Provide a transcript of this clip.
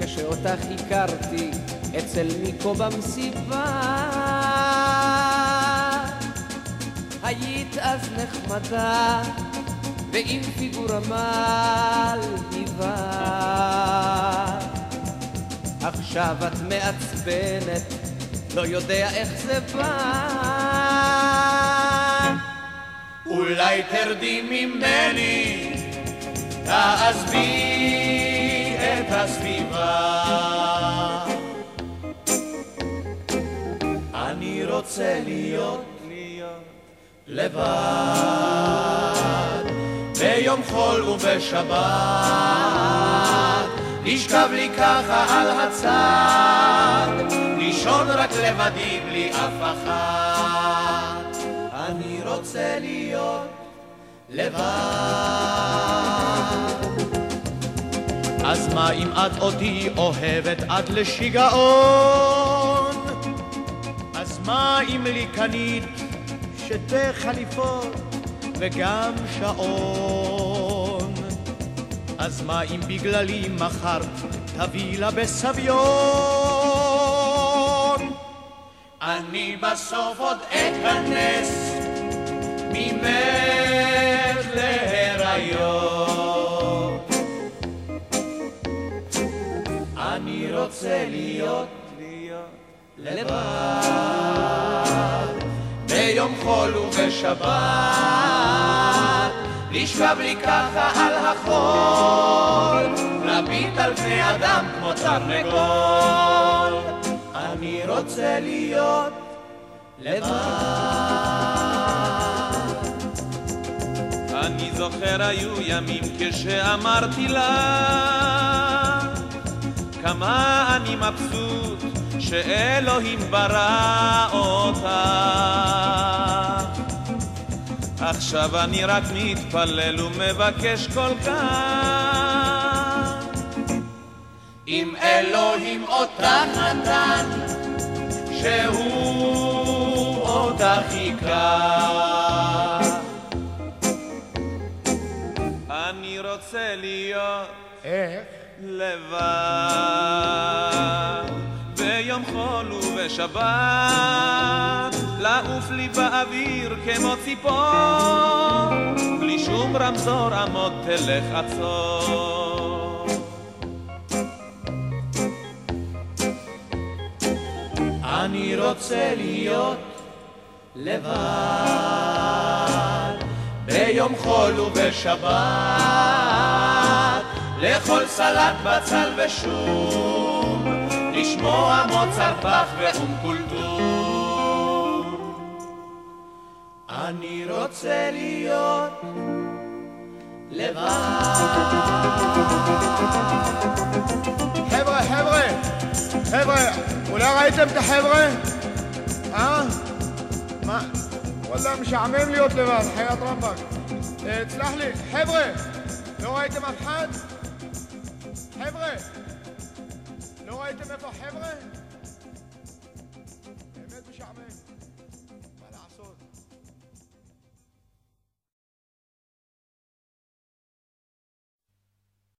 כשאותך הכרתי אצל מיקו במסיבה היית אז נחמדה ועם פיגור מלהיבה עכשיו את מעצבנת לא יודע איך זה בא. אולי תרדי ממני. תעזבי את הסביבה. אני רוצה להיות לבד, ביום חול ובשבת, לשכב לי ככה על הצד, לישון רק לבדי בלי אף אחת. אני רוצה להיות לבד. אז מה אם את אותי אוהבת עד לשיגעון? אז מה אם לי קנית שתי חליפות וגם שעון? אז מה אם בגללי מחרת תביא לה בסביון? אני בסוף עוד אכנס ממך להיריון. אני רוצה להיות, להיות לבד, ביום חול ובשבת, לשכב לי ככה על החול, להביט על פני אדם כמו תרנגול. אני רוצה להיות לבד. אני זוכר היו ימים כשאמרתי לה כמה אני מבסוט שאלוהים ברא אותך עכשיו אני רק מתפלל ומבקש כל כך אם אלוהים אותך נתן, שהוא אותך ייקח. אני רוצה להיות איך? לבד. ביום חול ובשבת לעוף לי באוויר כמו ציפור. בלי שום רמזור עמוד תלך עצור. אני רוצה להיות לבד, ביום חול ובשבת, לאכול סלט בצל ושום, לשמוע מוצר פח ואום. אני רוצה להיות לבד. חבר'ה, חבר'ה, חבר'ה, אולי ראיתם את החבר'ה? אה? מה? וואלה, משעמם להיות לבד, חיית רמב"ק. אה, תסלח לי, חבר'ה, לא ראיתם אף אחד? חבר'ה, לא ראיתם איפה חבר'ה?